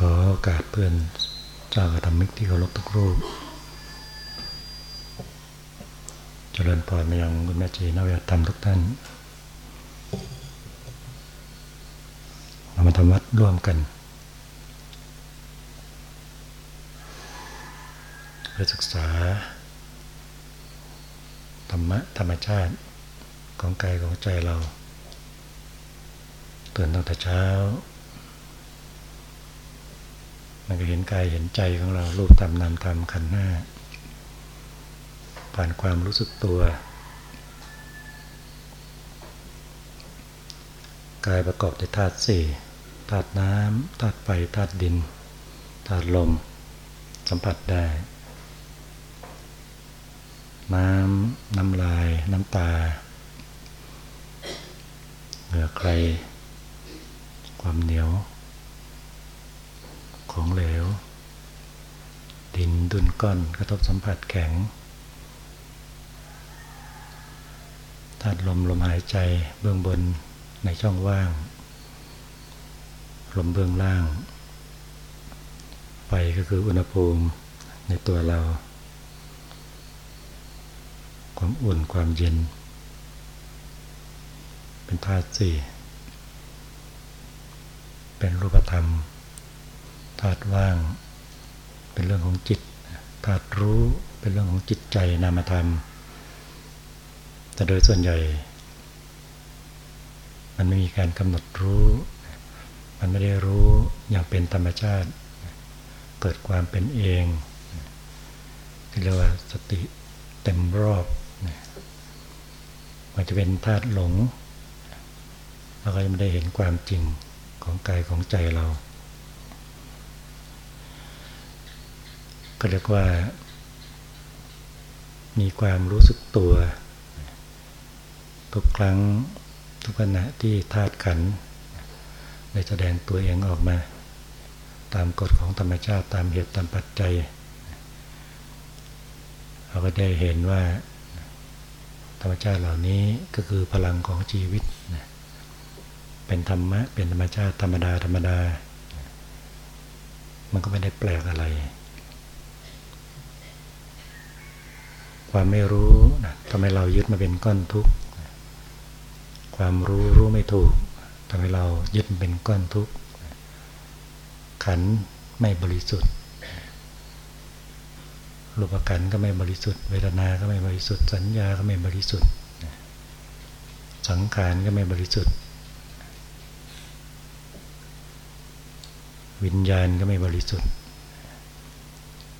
ขอโอกาสเพื่อนจากธระทำมิกที่เคารพทุกรูป เจริญพรมายังคุณแม่จีนวิธรรมทุกท่าน เรามาทำวัดร่วมกันเพื่อศึกษา ธรรมะธรรมชาติของกายของใจเราตื่นตั้งแต่เช้า มันก็เห็นกายเห็นใจของเรารูปธรรมนามธรรมขันธ์ห้าผ่านความรู้สึกตัว กายประกอบด้วยธาตุสี่ธาตุน้ำธาตุไฟธาตุดินธาตุลม สัมผัสได้ น้ำน้ำลาย น้ำตาเหงื่อใคร ความเหนียว ของเหลว ดินดุนก้อนกระทบสัมผัสแข็งธาตุลมลมหายใจเบื้องบนในช่องว่าง ลมเบื้องล่าง ไฟก็คืออุณหภูมิในตัวเรา ความอุ่นความเย็น เป็นธาตุสี่ เป็นรูปธรรม ธาตุว่าง เป็นเรื่องของจิตธาตุรู้เป็นเรื่องของจิตใจนามธรรม แต่โดยส่วนใหญ่ มันไม่มีการกำหนดรู้ มันไม่ได้รู้อย่างเป็นธรรมชาติ เกิดความเป็นเองที่เรียกว่าสติเต็มรอบมันจะเป็นธาตุหลงเราก็จะไม่ได้เห็นความจริงของกายของใจเรา ก็เรียกว่า มีความรู้สึกตัว ทุกครั้งทุกขณะที่ธาตุขันได้แสดงตัวเองออกมา ตามกฎของธรรมชาติตามเหตุตามปัจจัยเราก็ได้เห็นว่า ธรรมชาติเหล่านี้ก็คือพลังของชีวิตเป็นธรรมะเป็นธรรมชาติธรรมดาธรรมดา มันก็ไม่ได้แปลกอะไร ความไม่รู้นะทำให้เรายึดมาเป็นก้อนทุกข์ความรู้รู้ไม่ถูกทำให้เรายึดเป็นก้อนทุกข์ขันไม่บริสุทธิ์รูปขันก็ไม่บริสุทธิ์เวทนา ก็ไม่บริสุทธิ์ สัญญาก็ไม่บริสุทธิ์ สังขารก็ไม่บริสุทธิ์ วิญญาณก็ไม่บริสุทธิ์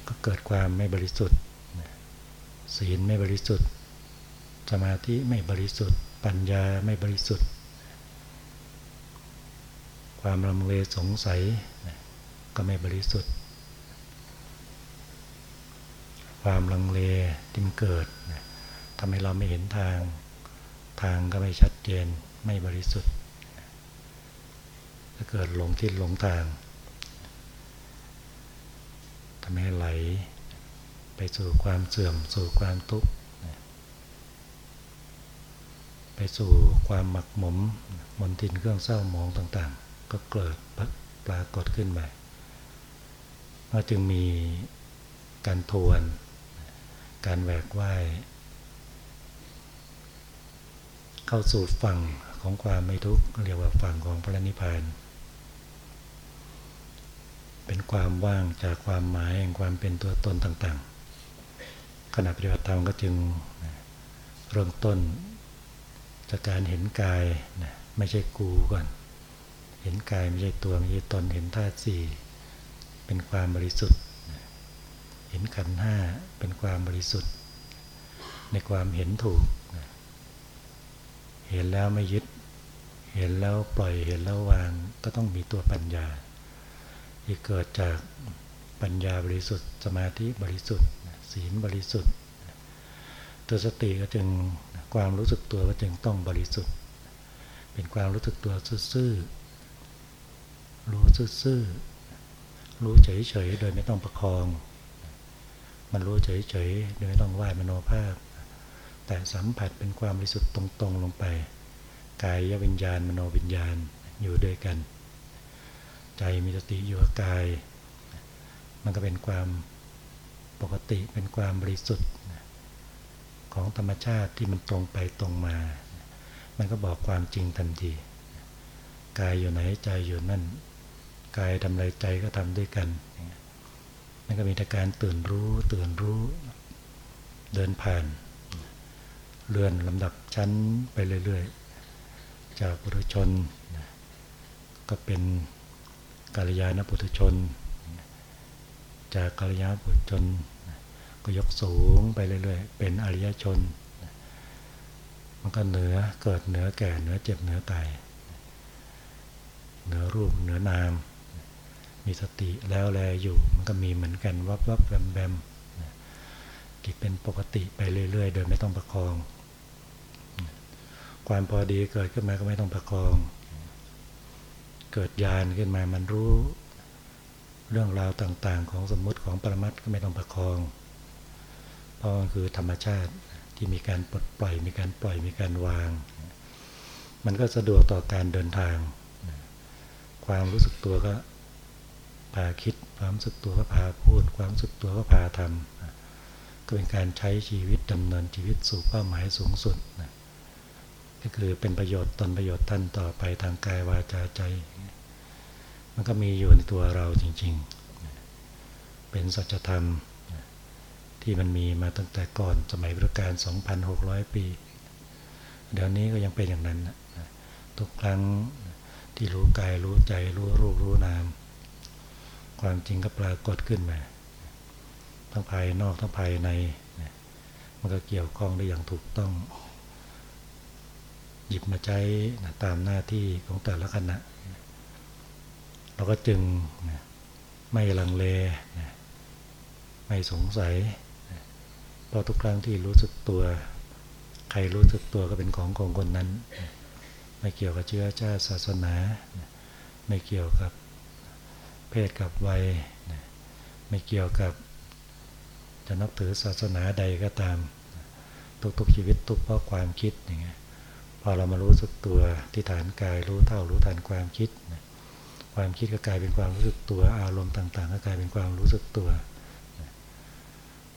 ก็เกิดความไม่บริสุทธิ์ ศีลไม่บริสุทธิ์ สมาธิไม่บริสุทธิ์ ปัญญาไม่บริสุทธิ์ ความลำเลสงสัยก็ไม่บริสุทธิ์ ความลังเลที่มันเกิดทำให้เราไม่เห็นทาง ทางก็ไม่ชัดเจนไม่บริสุทธิ์ถ้าเกิดหลงทิศหลงทางทำให้ไหล ไปสู่ความเสื่อมสู่ความทุกข์ไปสู่ความหมักหมมมนทินเครื่องเศร้าหมองต่างๆ ก็เกิดปรากฏขึ้นมาก็จึงมีการทวน การแหวกว่ายเข้าสู่ฝั่งของความไม่ทุกข์เรียกว่าฝั่งของพระนิพพานเป็นความว่างจากความหมายแห่งความเป็นตัวตนต่างๆ ขณะปฏิบัติธรรมก็จึงเริ่มต้นจากการเห็นกายนะไม่ใช่กูก่อน เห็นกายไม่ใช่ตัวไม่ใช่ตนเห็นธาตุสี่เป็นความบริสุทธิ์ เห็นขันห้าเป็นความบริสุทธิ์ ในความเห็นถูก เห็นแล้วไม่ยึด เห็นแล้วปล่อยเห็นแล้ววางก็ต้องมีตัวปัญญาที่เกิดจาก ปัญญาบริสุทธิ์ สมาธิบริสุทธิ์ ศีลบริสุทธิ์ ตัวสติก็จึงความรู้สึกตัวก็จึงต้องบริสุทธิ์ เป็นความรู้สึกตัวซื่อๆรู้ซื่อๆรู้เฉยๆโดยไม่ต้องประคอง มันรู้เฉยๆโดยไม่ต้องไหวมโนภาพ แต่สัมผัสเป็นความบริสุทธิ์ตรงๆลงไป กายวิญญาณมโนวิญญาณอยู่ด้วยกัน ใจมีสติอยู่กับกาย มันก็เป็นความปกติเป็นความบริสุทธิ์ของธรรมชาติที่มันตรงไปตรงมา มันก็บอกความจริงทันที กายอยู่ไหนใจอยู่นั่น กายทำอะไรใจก็ทำด้วยกันมันก็มีแต่การตื่นรู้ตื่นรู้ เดินผ่าน เลื่อนลำดับชั้นไปเรื่อยๆ จากปุถุชน ก็เป็นกาลยานปุถุชน จากกาลยานปุถุชนก็ยกสูงไปเรื่อยๆ เป็นอริยชน มันก็เหนือเกิดเหนือแก่เหนือเจ็บเหนือตายเหนือรูปเหนือนาม มีสติแล้วแลอยู่ มันก็มีเหมือนกันวับวับแวมแวมที่เป็นปกติไปเรื่อยๆ โดยไม่ต้องประคอง ความพอดีเกิดขึ้นมาก็ไม่ต้องประคอง เกิดญาณขึ้นมามันรู้ เรื่องราวต่างๆ ของสมมุติของปรมัตก็ไม่ต้องประคอง เพราะมันคือธรรมชาติที่มีการปลดปล่อย มีการปล่อยมีการวาง มันก็สะดวกต่อการเดินทาง ความรู้สึกตัวก็พาคิด ความรู้สึกตัวก็พาพูด ความรู้สึกตัวก็พาทำก็เป็นการใช้ชีวิตดำเนินชีวิตสู่เป้าหมายสูงสุดนะก็คือเป็นประโยชน์ตนประโยชน์ท่านต่อไปทางกายวาจาใจ มันก็มีอยู่ในตัวเราจริง ๆ เป็นสัจธรรมที่มันมีมาตั้งแต่ก่อนสมัยพุทธกาล2,600 ปี เดี๋ยวนี้ก็ยังเป็นอย่างนั้นทุกครั้งที่รู้กายรู้ใจรู้รูปรู้นาม ความจริงก็ปรากฏขึ้นมา ทั้งภายนอกทั้งภายใน มันก็เกี่ยวข้องได้อย่างถูกต้อง หยิบมาใช้ตามหน้าที่ของแต่ละขณะ เราก็จึงไม่ลังเลไม่สงสัยเพราะทุกครั้งที่รู้สึกตัว ใครรู้สึกตัวก็เป็นของของคนนั้น ไม่เกี่ยวกับเชื้อชาติศาสนา ไม่เกี่ยวกับเพศกับวัย ไม่เกี่ยวกับจะนับถือศาสนาใดก็ตาม ทุกๆชีวิตทุกเพราะความคิดอย่างเงี้ยพอเรามารู้สึกตัวที่ฐานกายรู้เท่ารู้ทันความคิด ความคิดก็กลายเป็นความรู้สึกตัว อารมณ์ต่างๆ ก็กลายเป็นความรู้สึกตัว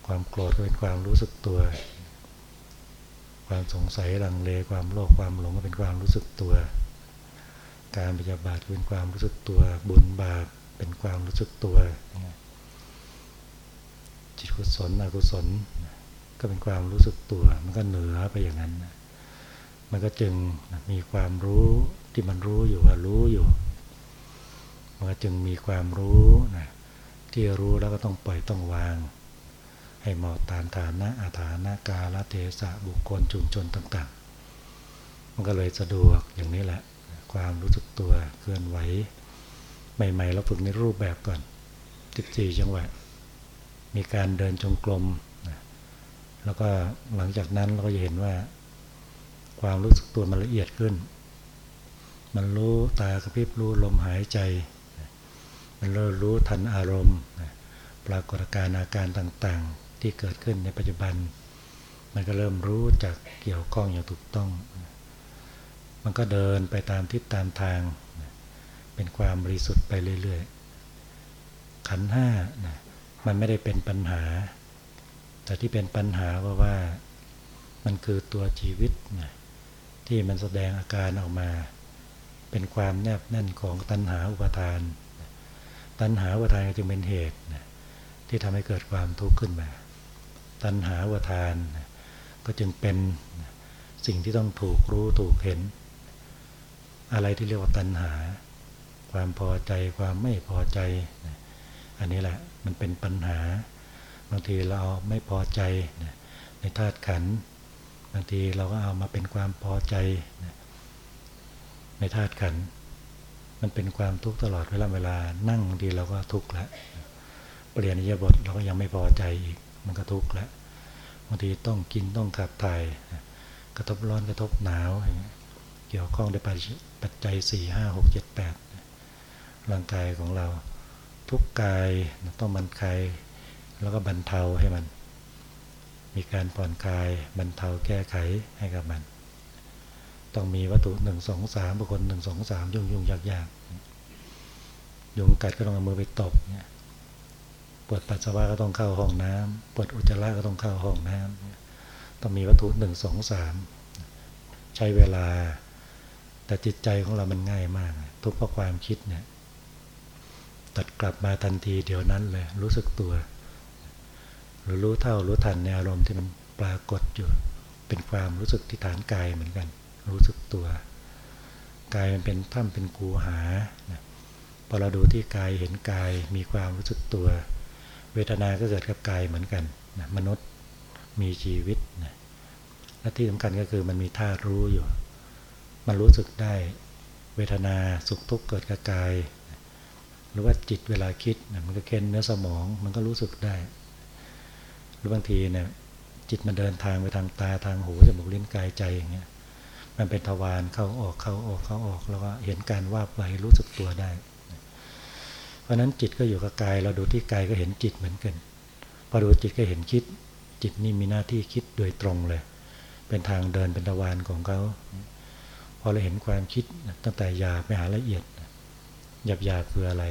ความโกรธก็เป็นความรู้สึกตัว ความสงสัยลังเลความโลภความหลงก็เป็นความรู้สึกตัว การปฏิบัติเป็นความรู้สึกตัว บุญบาปเป็นความรู้สึกตัว จิตกุศลอกุศลก็เป็นความรู้สึกตัว มันก็เหนือไปอย่างนั้น มันก็จึงมีความรู้ที่มันรู้อยู่รู้อยู่ มันก็จึงมีความรู้นะที่รู้แล้วก็ต้องปล่อยต้องวาง ให้เหมาะตามฐานะอาฐานะกาลเทศะบุคคลชุมชนต่างๆ มันก็เลยสะดวกอย่างนี้แหละ ความรู้สึกตัวเคลื่อนไหวใหม่ๆเราฝึกในรูปแบบก่อน 14 จังหวะ มีการเดินจงกรมแล้วก็หลังจากนั้นเราก็จะเห็นว่า ความรู้สึกตัวมันละเอียดขึ้น มันรู้ตากระพริบรู้ลมหายใจ มันเริ่มรู้ทันอารมณ์ ปรากฏการณ์อาการต่างๆ ที่เกิดขึ้นในปัจจุบัน มันก็เริ่มรู้จากเกี่ยวข้องอย่างถูกต้อง มันก็เดินไปตามทิศตามทาง เป็นความบริสุทธิ์ไปเรื่อยๆ ขันห้านะมันไม่ได้เป็นปัญหา แต่ที่เป็นปัญหาเพราะว่ามันคือตัวชีวิตนะที่มันแสดงอาการออกมา เป็นความแนบแน่นของตัณหาอุปทาน ตัณหาอุทานจึงเป็นเหตุที่ทำให้เกิดความทุกข์ขึ้นมา ตัณหาวทานก็จึงเป็นสิ่งที่ต้องถูกรู้ถูกเห็น อะไรที่เรียกว่าตัณหา ความพอใจความไม่พอใจ อันนี้แหละมันเป็นปัญหา บางทีเราไม่พอใจในธาตุขันบางทีเราก็เอามาเป็นความพอใจในธาตุขัน มันเป็นความทุกข์ตลอดเวลาเวลานั่งบางทีเราก็ทุกข์แล้วเปลี่ยนอิยาบทเราก็ยังไม่พอใจอีก มันก็ทุกข์แล้วบางทีต้องกินต้องขับถ่ายกระทบร้อนกระทบหนาวเกี่ยวข้องด้วยปัจจัยสี่ห้าหกเจ็ดแปดร่างกายของเรา ทุกกายต้องบรรคายแล้วก็บรรเทาให้มัน มีการผ่อนคลายบรรเทาแก้ไขให้กับมัน ต้องมีวัตถุหนึ่งสองสามบุคคลหนึ่งสองสามยุ่งยุ่งยากยากยุงกัดก็ต้องเอามือไปตบเนี่ยปวดปัสสาวะก็ต้องเข้าห้องน้ำปวดอุจจาระก็ต้องเข้าห้องน้ำต้องมีวัตถุหนึ่งสองสามใช้เวลา แต่จิตใจของเรามันง่ายมาก ทุกเพราะความคิดเนี่ยตัดกลับมาทันทีเดี๋ยวนั้นเลย รู้สึกตัว หรือรู้เท่ารู้ทันในอารมณ์ที่มันปรากฏอยู่ เป็นความรู้สึกที่ฐานกายเหมือนกัน รู้สึกตัวกายมันเป็นถ้ำเป็นกูหาพอเราดูที่กายเห็นกายมีความรู้สึกตัว เวทนาก็เกิดกับกายเหมือนกันนะมนุษย์มีชีวิตนะและที่สำคัญก็คือมันมีธาตุรู้อยู่ มันรู้สึกได้เวทนาสุขทุกข์เกิดกับกาย หรือว่าจิตเวลาคิดนะมันก็เค้นเนื้อสมองมันก็รู้สึกได้ หรือบางทีเนี่ยจิตมันเดินทางไปทางตาทางหูจมูกลิ้นกายใจอย่างเงี้ย มันเป็นทวารเข้าออกเข้าออกเข้าออกแล้วก็เห็นการว่าไปรู้สึกตัวได้ เพราะนั้นจิตก็อยู่กับกาย เราดูที่กายก็เห็นจิตเหมือนกันพอดูจิตก็เห็นคิด จิตนี่มีหน้าที่คิดโดยตรงเลย เป็นทางเดินเป็นตะวันของเขาพอเราเห็นความคิดตั้งแต่หยาบไปหาละเอียดหยาบหยาบคืออะไร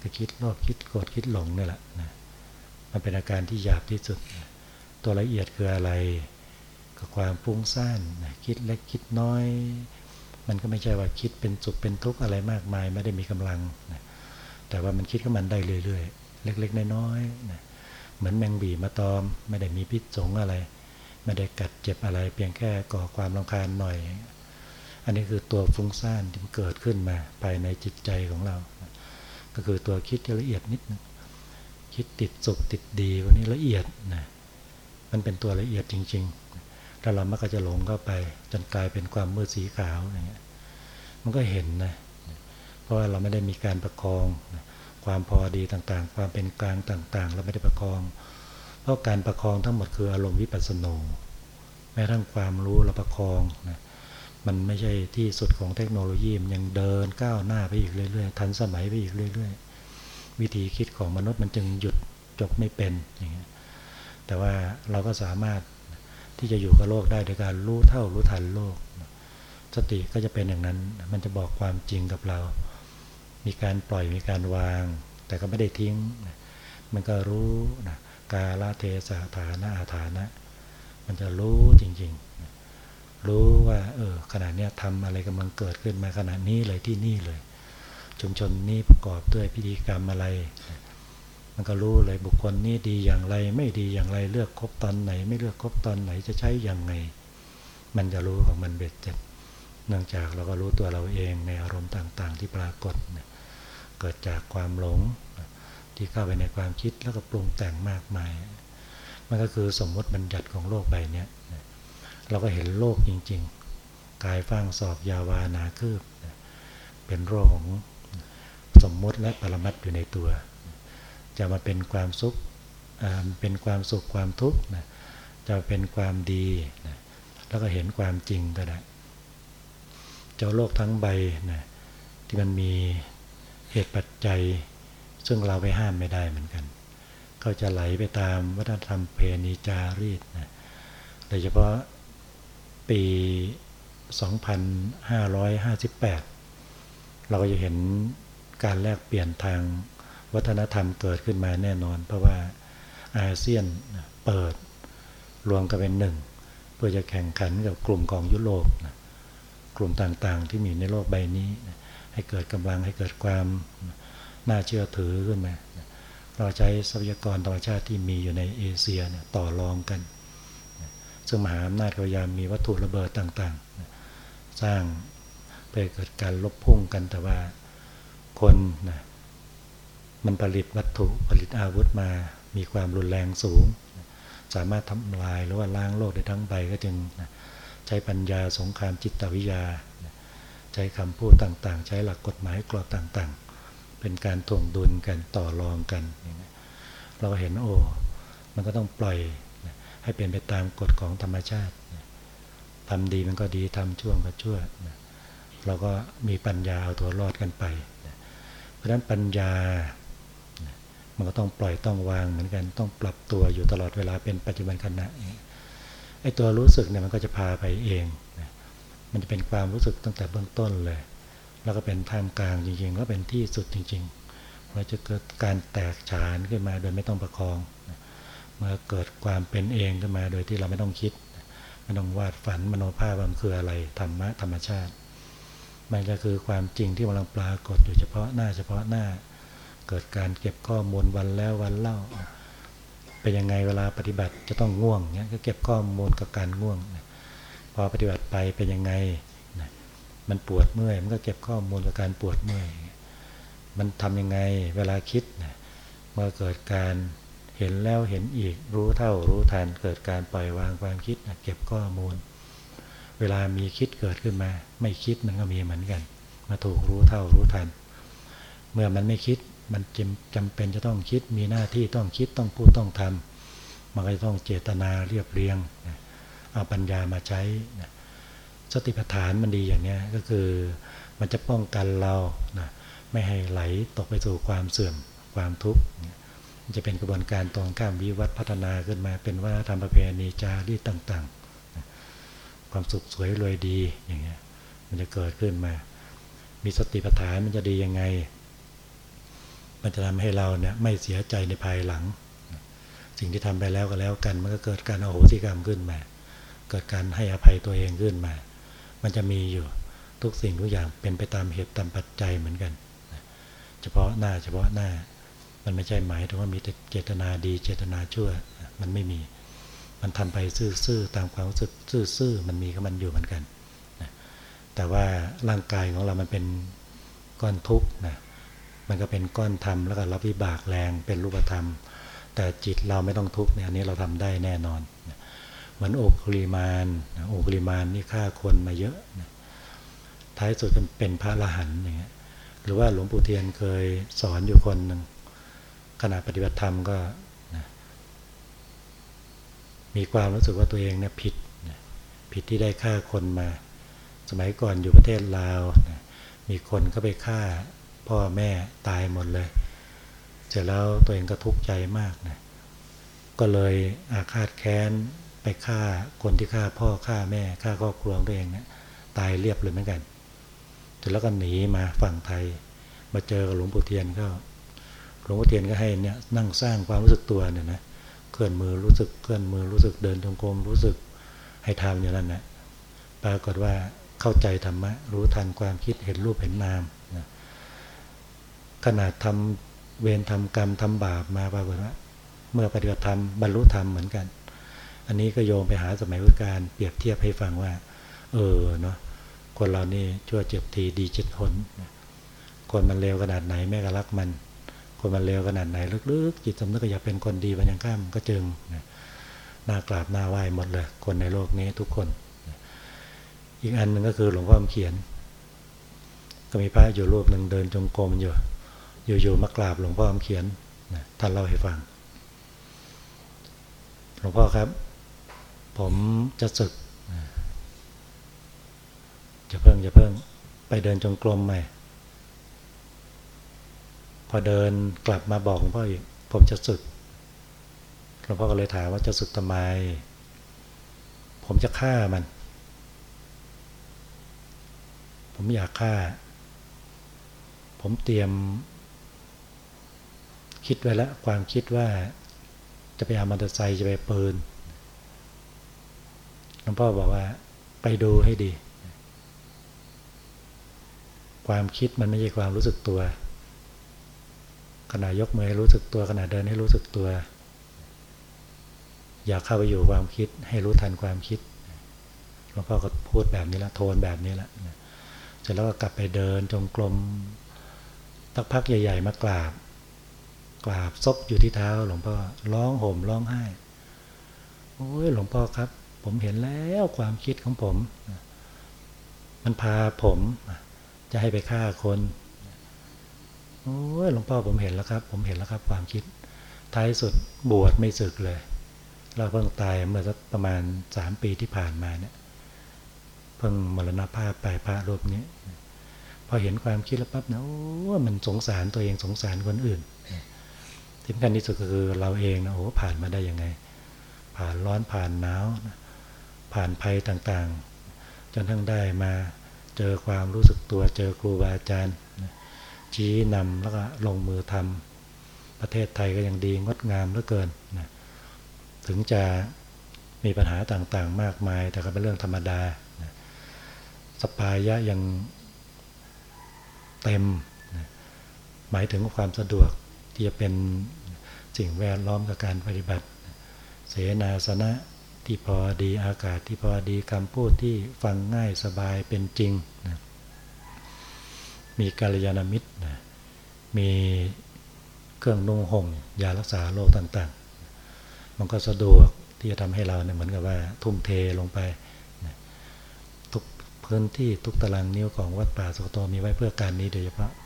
ก็คิดโลภคิดโกรธคิดหลงนี่แหละนะมันเป็นอาการที่หยาบที่สุด ตัวละเอียดคืออะไร ก็ความฟุ้งซ่านคิดเล็กคิดน้อย มันก็ไม่ใช่ว่าคิดเป็นสุขเป็นทุกข์อะไรมากมาย ไม่ได้มีกำลังนะแต่ว่ามันคิดกับมันได้เรื่อยๆ เล็กๆ น้อยๆนะเหมือนแมงบีมาตอม ไม่ได้มีพิษสงอะไร ไม่ได้กัดเจ็บอะไร เพียงแค่ก่อความรำคาญหน่อย อันนี้คือตัวฟุ้งซ่านที่เกิดขึ้นมาภายในจิตใจของเรา ก็คือตัวคิดที่ละเอียดนิดนึงคิดติดสุขติดดีวันนี้ละเอียดนะมันเป็นตัวละเอียดจริง ๆ ถ้าเรามักจะหลงเข้าไป จนกลายเป็นความมืดสีขาวอย่างเงี้ยมันก็เห็นนะเพราะว่าเราไม่ได้มีการประคองความพอดีต่างๆ ความเป็นกลางต่างๆ เราไม่ได้ประคอง เพราะการประคองทั้งหมดคืออารมณ์วิปัสสนูแม้ทั้งความรู้เราประคองนะมันไม่ใช่ที่สุดของเทคโนโลยีมันยังเดินก้าวหน้าไปอีกเรื่อยๆ ทันสมัยไปอีกเรื่อย ๆ วิธีคิดของมนุษย์มันจึงหยุดจบไม่เป็นอย่างเงี้ยแต่ว่าเราก็สามารถ ที่จะอยู่กับโลกได้โดยการรู้เท่ารู้ทันโลก สติก็จะเป็นอย่างนั้น มันจะบอกความจริงกับเรา มีการปล่อยมีการวาง แต่ก็ไม่ได้ทิ้ง มันก็รู้นะกาลเทศะฐานะอาฐานะ มันจะรู้จริงๆ รู้ว่า เออขณะนี้ทำอะไรกำลังเกิดขึ้นมาขณะนี้เลยที่นี่เลย ชุมชนนี้ประกอบด้วยพิธีกรรมอะไร มันก็รู้เลยบุคคลนี้ดีอย่างไร ไม่ดีอย่างไรเลือกครบตอนไหน ไม่เลือกครบตอนไหนจะใช้อย่างไง มันจะรู้ของมันเบ็ดเสร็จเนื่องจากเราก็รู้ตัวเราเองในอารมณ์ต่าง ๆ ที่ปรากฏเนี่ยเกิดจากความหลงที่เข้าไปในความคิดแล้วก็ปรุงแต่งมากมาย มันก็คือสมมติบัญญัติของโลกใบนี้เราก็เห็นโลกจริง ๆ กายฟังสอบยาวานาคืบ เป็นโรคของสมมติและปรมัตอยู่ในตัว จะมาเป็นความสุขเป็นความสุขความทุกข์จะเป็นความดีแล้วก็เห็นความจริงก็ได้เจ้าโลกทั้งใบที่มันมีเหตุปัจจัย ซึ่งเราไปห้ามไม่ได้เหมือนกัน ก็จะไหลไปตามวัฒนธรรมเพณีจารีตนะโดยเฉพาะปี 2558 เราก็จะเห็นการแลกเปลี่ยนทาง วัฒนธรรมเกิดขึ้นมาแน่นอน เพราะว่าอาเซียนเปิดรวมกันเป็นหนึ่ง เพื่อจะแข่งขันกับกลุ่มของยุโรปนะกลุ่มต่างๆที่มีในโลกใบนี้ ให้เกิดกำลังให้เกิดความน่าเชื่อถือขึ้นมาเราใช้ทรัพยากรธรรมชาติที่มีอยู่ในเอเชียต่อรองกัน ซึ่งมหาอำนาจพยายามมีวัตถุระเบิดต่างๆ สร้างไปเกิดการลบพุ่งกันแต่ว่าคนนะ มันผลิตวัตถุผลิตอาวุธมา มีความรุนแรงสูง สามารถทำลายหรือว่าล้างโลกได้ทั้งใบก็จึงใช้ปัญญาสงครามจิตวิทยา ใช้คำพูดต่างๆ ใช้หลักกฎหมายกรอบต่างๆ เป็นการถ่วงดุลกันต่อรองกัน เราเห็นโอ้มันก็ต้องปล่อยให้เป็นไปตามกฎของธรรมชาติทำดีมันก็ดีทำชั่วก็ชั่วเราก็มีปัญญาเอาตัวรอดกันไป เพราะฉะนั้นปัญญา มันก็ต้องปล่อยต้องวางเหมือนกัน ต้องปรับตัวอยู่ตลอดเวลาเป็นปัจจุบันขณะไอ้ตัวรู้สึกเนี่ยมันก็จะพาไปเองมันจะเป็นความรู้สึกตั้งแต่เบื้องต้นเลย แล้วก็เป็นทามกลางจริงๆ แล้วเป็นที่สุดจริงๆเราจะเกิดการแตกฉานขึ้นมาโดยไม่ต้องประคองเมื่อเกิดความเป็นเองขึ้นมาโดยที่เราไม่ต้องคิดไม่ต้องวาดฝันมโนภาพมันคืออะไรธรรมะธรรมชาติ มันก็คือความจริงที่กำลังปรากฏอยู่เฉพาะหน้าเฉพาะหน้า เกิดการเก็บข้อมูลวันแล้ววันเล่าเป็นยังไงเวลาปฏิบัติจะต้องง่วงเนี้ยก็เก็บข้อมูลกับการง่วง พอปฏิบัติไปเป็นยังไงมันปวดเมื่อยมันก็เก็บข้อมูลกับการปวดเมื่อยมันทำยังไงเวลาคิดเมื่อเกิดการเห็นแล้วเห็นอีก รู้เท่ารู้ทันเกิดการปล่อยวางความคิดเก็บข้อมูล เวลามีคิดเกิดขึ้นมา ไม่คิดมันก็มีเหมือนกัน มาถูกรู้เท่ารู้ทัน เมื่อมันไม่คิด มันจำจำเป็นจะต้องคิดมีหน้าที่ต้องคิดต้องพูดต้องทำมันก็จะต้องเจตนาเรียบเรียงเอาปัญญามาใช้สติปัฏฐานมันดีอย่างนี้ก็คือมันจะป้องกันเรานะไม่ให้ไหลตกไปสู่ความเสื่อมความทุกข์จะเป็นกระบวนการตรงข้ามวิวัฒน์พัฒนาขึ้นมาเป็นวัฒนธรรมประเพณีจารีตต่าง ๆ ความสุขสวยรวยดีอย่างเงี้ยมันจะเกิดขึ้นมา มีสติปัฏฐานมันจะดียังไง มันจะทำให้เราเนี่ยไม่เสียใจในภายหลัง สิ่งที่ทำไปแล้วก็แล้วกัน มันก็เกิดการโอโหสิกรรมขึ้นมา เกิดการให้อภัยตัวเองขึ้นมา มันจะมีอยู่ทุกสิ่งทุกอย่างเป็นไปตามเหตุตามปัจจัยเหมือนกัน เฉพาะหน้าเฉพาะหน้า มันไม่ใช่หมายถึงว่ามีเจตนาดีเจตนาชั่ว มันไม่มี มันทำไปซื่อๆตามความรู้สึกซื่อๆมันมีก็มันอยู่เหมือนกันแต่ว่าร่างกายของเรามันเป็นก้อนทุกข์นะ มันก็เป็นก้อนธรรมแล้วก็รับวิบากแรงเป็นรูปธรรม แต่จิตเราไม่ต้องทุกข์เนี่ยอันนี้เราทำได้แน่นอนเหมือนโอกริมานโอกริมานนี่ฆ่าคนมาเยอะท้ายสุดเป็นพระอรหันต์อย่างเงี้ยหรือว่าหลวงปู่เทียนเคยสอนอยู่คนหนึ่งขณะปฏิบัติธรรมก็มีความรู้สึกว่าตัวเองเนี่ยผิดผิดที่ได้ฆ่าคนมา สมัยก่อนอยู่ประเทศลาว มีคนเข้าไปฆ่า พ่อแม่ตายหมดเลย เสร็จแล้วตัวเองก็ทุกข์ใจมากนะก็เลยอาฆาตแค้นไปฆ่าคนที่ฆ่าพ่อฆ่าแม่ฆ่าครอบครัวตัวเองเนะี่ยตายเรียบเลยเหมือนกันเสร็จแล้วก็หนีมาฝั่งไทย มาเจอหลวงปู่เทียนก็หลวงพ่อเทียนก็ให้เนี่ยนั่งสร้างความรู้สึกตัวเนี่ยนะเคลื่อนมือรู้สึกเคลื่อนมือรู้สึกเดินจงกรมรู้สึกให้ทำอย่างนั้นนะปรากฏว่าเข้าใจธรรมะรู้ทันความคิดเห็นรูปเห็นนาม ขนาดทำเวรทำกรรมทำบาปมาปรากฏว่าเมื่อปฏิบัติธรรมบรรลุธรรมเหมือนกัน อันนี้ก็โยงไปหาสมัยพุทธกาลเปรียบเทียบให้ฟังว่า เออเนาะคนเรานี่ชั่วเจ็บทีดีจิตหนคนมันเลวขนาดไหนแม่ก็รักมัน คนมันเลวขนาดไหนลึกๆ จิตสำนึกก็อยากเป็นคนดีมันยังข้ามก็จึงน่ากราบน่าไหว้หมดเลย คนในโลกนี้ทุกคน อีกอันหนึ่งก็คือหลวงพ่อเขียน ก็มีพระอยู่รูปหนึ่งเดินจงกรมอยู่ อยู่ๆมากราบหลวงพ่อเขียนท่านเล่าให้ฟัง หลวงพ่อครับ ผมจะศึกจะเพิ่งจะเพิ่งไปเดินจงกรมใหม่พอเดินกลับมาบอกหลวงพ่ออีกผมจะสึกหลวงพ่อก็เลยถามว่าจะสึกทำไม ผมจะฆ่ามัน ผมอยากฆ่า ผมเตรียม คิดไว้แล้วความคิดว่าจะไปเอามอเตอร์ไซค์จะไปปืนหลวงพ่อบอกว่าไปดูให้ดี ความคิดมันไม่ใช่ความรู้สึกตัว ขณะยกมือให้รู้สึกตัวขณะเดินให้รู้สึกตัว อยากเข้าไปอยู่ความคิดให้รู้ทันความคิดหลวงพ่อก็พูดแบบนี้ละโทนแบบนี้ละเสร็จแล้วก็กลับไปเดินจงกรมตักพักใหญ่ ๆ มากราบ กราบซบอยู่ที่เท้า หลวงพ่อร้องห่มร้องไห้ โอ้ยหลวงพ่อครับ ผมเห็นแล้วความคิดของผม มันพาผมจะให้ไปฆ่าคนโอ้ยหลวงพ่อผมเห็นแล้วครับ ผมเห็นแล้วครับ ความคิด ท้ายสุดบวชไม่สึกเลย เราเพิ่งตายเมื่อสักประมาณสามปีที่ผ่านมาเนี่ย เพิ่งมรณภาพไปพระรูปนี้ พอเห็นความคิดแล้วปั๊บนะโอ้มันสงสารตัวเองสงสารคนอื่น ที่สำคัญที่สุดก็คือเราเองนะโอ้ผ่านมาได้ยังไง ผ่านร้อนผ่านหนาวผ่านภัยต่างๆ จนทั้งได้มาเจอความรู้สึกตัวเจอครูบาอาจารย์ ชี้นำแล้วก็ลงมือทำประเทศไทยก็ยังดีงดงามเหลือเกินนะถึงจะมีปัญหาต่างๆ มากมาย แต่ก็เป็นเรื่องธรรมดานะสปายะยังเต็มนะหมายถึงความสะดวก ที่จะเป็นสิ่งแวดล้อมกับการปฏิบัติ เสนาสนะที่พอดีอากาศที่พอดีคำพูดที่ฟังง่ายสบายเป็นจริงนะมีกาลยานามิตรนะมีเครื่องนุ่งห่มยารักษาโรคต่างๆ มันก็สะดวกที่จะทำให้เราเนี่ยเหมือนกับว่าทุ่มเทลงไปนะทุกพื้นที่ทุกตารางนิ้วของวัดป่าสุโตมีไว้เพื่อการนี้โดยเฉพาะนะ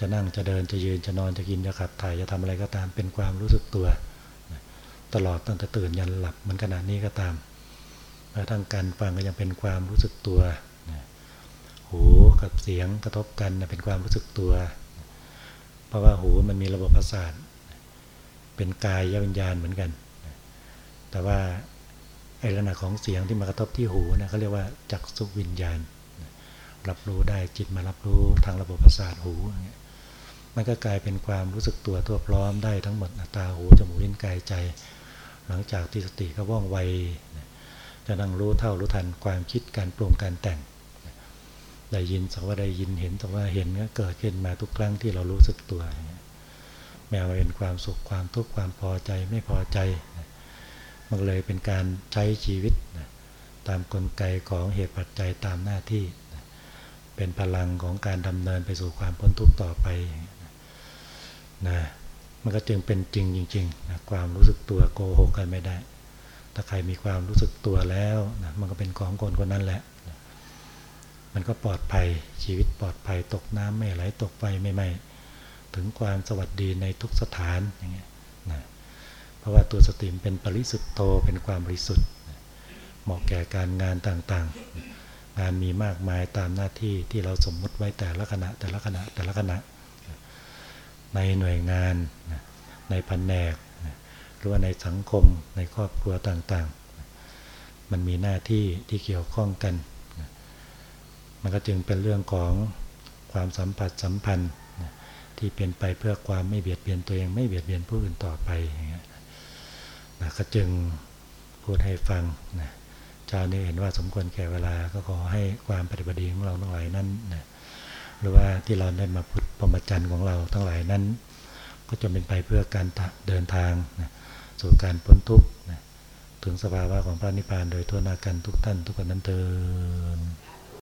จะนั่งจะเดินจะยืนจะนอนจะกินจะขับถ่ายจะทำอะไรก็ตามเป็นความรู้สึกตัว ตลอดตั้งแต่ตื่นยันหลับมันขนาดนี้ก็ตามแม้ทั้งการฟังก็ยังเป็นความรู้สึกตัวหูกับเสียงกระทบกันเป็นความรู้สึกตัว เพราะว่าหูมันมีระบบประสาทเป็นกายวิญญาณเหมือนกัน แต่ว่าไอ้ลักษณะของเสียงที่มากระทบที่หูนะเขาเรียกว่าจักสุวิญญาณ รับรู้ได้จิตมารับรู้ทางระบบประสาทหู มันก็กลายเป็นความรู้สึกตัวทั่วพร้อมได้ทั้งหมดตาหูจมูกลิ้นกายใจ หลังจากที่สติก็ว่องไวจะนั่งรู้เท่ารู้ทันความคิดการปรุงการแต่ง ได้ยินสักว่าได้ยินเห็นสักว่าเห็นก็เกิดขึ้นมาทุกครั้งที่เรารู้สึกตัว แม้ว่าเป็นความสุขความทุกข์ความพอใจไม่พอใจ มันเลยเป็นการใช้ชีวิต ตามกลไกของเหตุปัจจัยตามหน้าที่ เป็นพลังของการดำเนินไปสู่ความพ้นทุกข์ต่อไป นะมันก็จึงเป็นจริงจริงๆนะความรู้สึกตัวโกหกกันไม่ได้ ถ้าใครมีความรู้สึกตัวแล้วนะมันก็เป็นของคนคนนั้นแหละนะมันก็ปลอดภัยชีวิตปลอดภัยตกน้ำไม่ไหลตกไฟไม่ไหม้ถึงความสวัสดีในทุกสถานอย่างเงี้ยนะเพราะว่าตัวสติมเป็นปริสุทธโตเป็นความบริสุทธิ์เหมาะแก่การงานต่างๆ งานมีมากมายตามหน้าที่ที่เราสมมุติไว้แต่ละขณะแต่ละขณะแต่ละขณะ ในหน่วยงานในแผนกหรือว่าในสังคมในครอบครัวต่างๆ มันมีหน้าที่ที่เกี่ยวข้องกัน มันก็จึงเป็นเรื่องของความสัมผัสสัมพันธ์ที่เป็นไปเพื่อความไม่เบียดเบียนตัวเองไม่เบียดเบียนผู้อื่นต่อไปนะก็จึงพูดให้ฟังนะเจ้านี้เห็นว่าสมควรแก่เวลาก็ขอให้ความปฏิบัติของเราทั้งหลายนั้นนะ หรือว่าที่เราได้มาพุทธปรมจันทร์ของเราทั้งหลายนั้น ก็จะเป็นไปเพื่อการเดินทางนะสู่การพ้นทุกข์นะถึงสภาวะของพระนิพพานโดยทั่วหน้ากันทุกท่านทุกคนนั้นเติน